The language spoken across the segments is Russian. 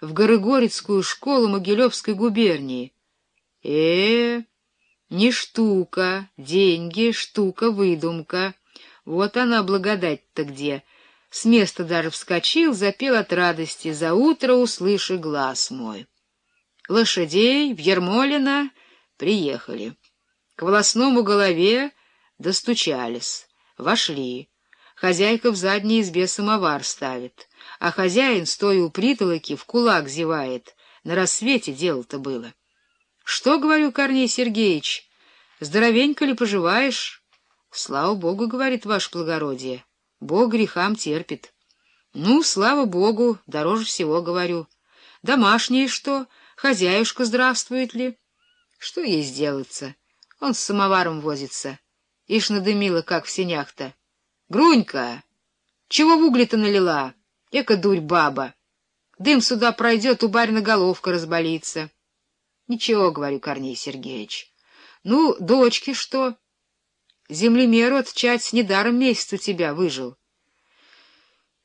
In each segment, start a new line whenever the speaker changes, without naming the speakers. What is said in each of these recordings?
в Горыгорецкую школу Могилевской губернии. Э, -э не штука, деньги, штука, выдумка. Вот она благодать-то где. С места даже вскочил, запел от радости, за утро услыши глаз мой. Лошадей в Ермолино приехали. К волосному голове достучались, вошли. Хозяйка в задней избе самовар ставит, а хозяин, стоя у притолоки, в кулак зевает. На рассвете дело-то было. Что, говорю, Корней Сергеевич, здоровенько ли поживаешь? Слава Богу, говорит ваше благородие, Бог грехам терпит. Ну, слава Богу, дороже всего, говорю. Домашнее что, хозяюшка здравствует ли? Что ей сделаться? Он с самоваром возится. Ишь надымила, как в сенях-то. Грунька, чего в угли-то налила? Эка дурь баба. Дым сюда пройдет, у барина головка разболится. Ничего, говорю, Корней Сергеевич. Ну, дочки что? Землемеру отчать недаром месяц у тебя выжил.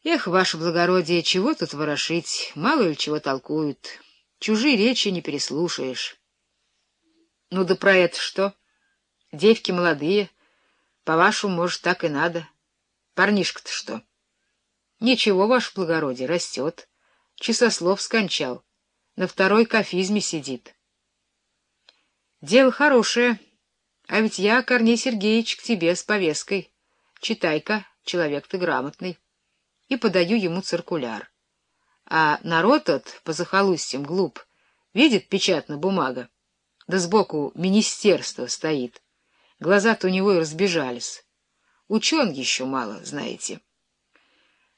Эх, ваше благородие, чего тут ворошить, мало ли чего толкуют. Чужие речи не переслушаешь. Ну да про это что? Девки молодые, по-вашему, может, так и надо. Парнишка-то что? Ничего, ваше благородие, растет. Часослов скончал. На второй кафизме сидит. Дело хорошее. А ведь я, Корней Сергеевич, к тебе с повесткой. Читай-ка, человек ты грамотный. И подаю ему циркуляр. А народ тот, по захолустьям, глуп. Видит печатная бумага. Да сбоку министерство стоит. Глаза-то у него и разбежались. Учен еще мало, знаете.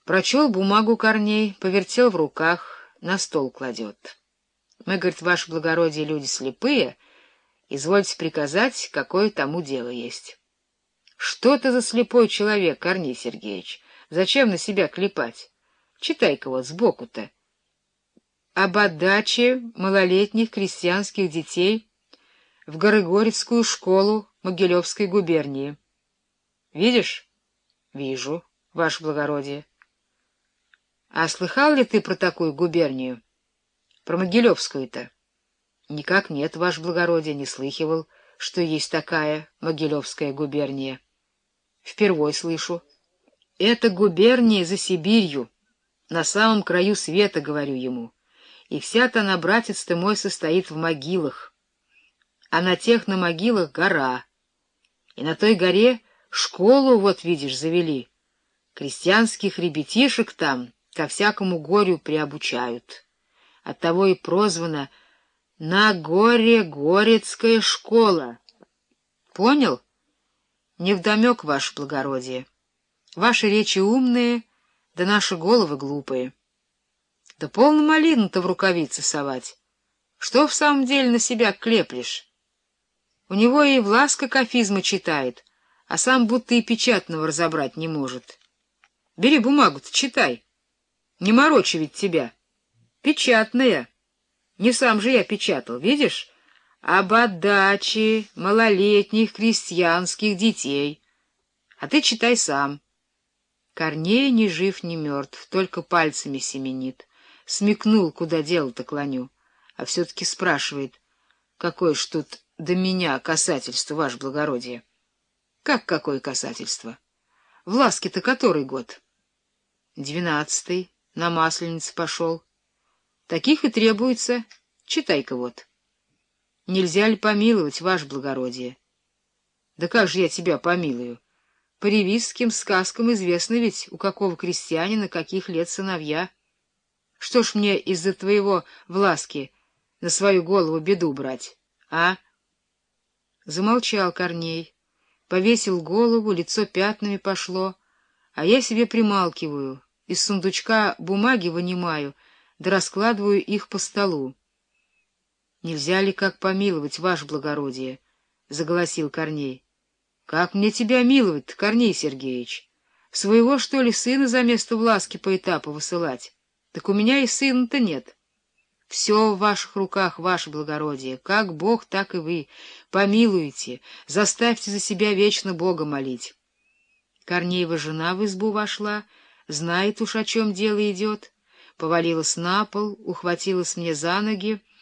Прочел бумагу Корней, повертел в руках, на стол кладет. Мы, говорит, ваше благородие, люди слепые, извольте приказать, какое тому дело есть. Что ты за слепой человек, Корней Сергеевич? Зачем на себя клепать? Читай-ка вот сбоку-то. Об отдаче малолетних крестьянских детей в Горыгорецкую школу Могилевской губернии. Видишь? Вижу, ваше благородие. А слыхал ли ты про такую губернию? Про Могилевскую-то? Никак нет, ваше благородие, не слыхивал, что есть такая Могилевская губерния. Впервой слышу. Это губерния за Сибирью, на самом краю света, говорю ему. И вся-то она, братец ты мой, состоит в могилах. А на тех на могилах гора. И на той горе Школу, вот видишь, завели. Крестьянских ребятишек там ко всякому горю приобучают. Оттого и прозвана «На горе Горецкая школа». Понял? Невдомек, ваше благородие. Ваши речи умные, да наши головы глупые. Да полно малину-то в рукавицы совать. Что в самом деле на себя клеплешь? У него и Власка кафизма читает — а сам будто и печатного разобрать не может. Бери бумагу-то, читай. Не морочи ведь тебя. Печатная. Не сам же я печатал, видишь? Об отдаче малолетних крестьянских детей. А ты читай сам. Корней ни жив, ни мертв, только пальцами семенит. Смекнул, куда дело-то клоню, а все-таки спрашивает, какое ж тут до меня касательство, ваше благородие. Как какое касательство? В Ласке-то который год? Двенадцатый, на Масленице пошел. Таких и требуется. Читай-ка вот. Нельзя ли помиловать, ваше благородие? Да как же я тебя помилую? По ревизским сказкам известно ведь, у какого крестьянина каких лет сыновья. Что ж мне из-за твоего Власки на свою голову беду брать, а? Замолчал Корней повесил голову, лицо пятнами пошло, а я себе прималкиваю, из сундучка бумаги вынимаю, да раскладываю их по столу. — Нельзя ли как помиловать, ваше благородие? — заголосил Корней. — Как мне тебя миловать Корней Сергеевич? Своего, что ли, сына за место Власки по этапу высылать? Так у меня и сына-то нет. Все в ваших руках, ваше благородие, как Бог, так и вы. Помилуйте, заставьте за себя вечно Бога молить. Корнеева жена в избу вошла, знает уж, о чем дело идет. повалилась на пол, ухватилась мне за ноги,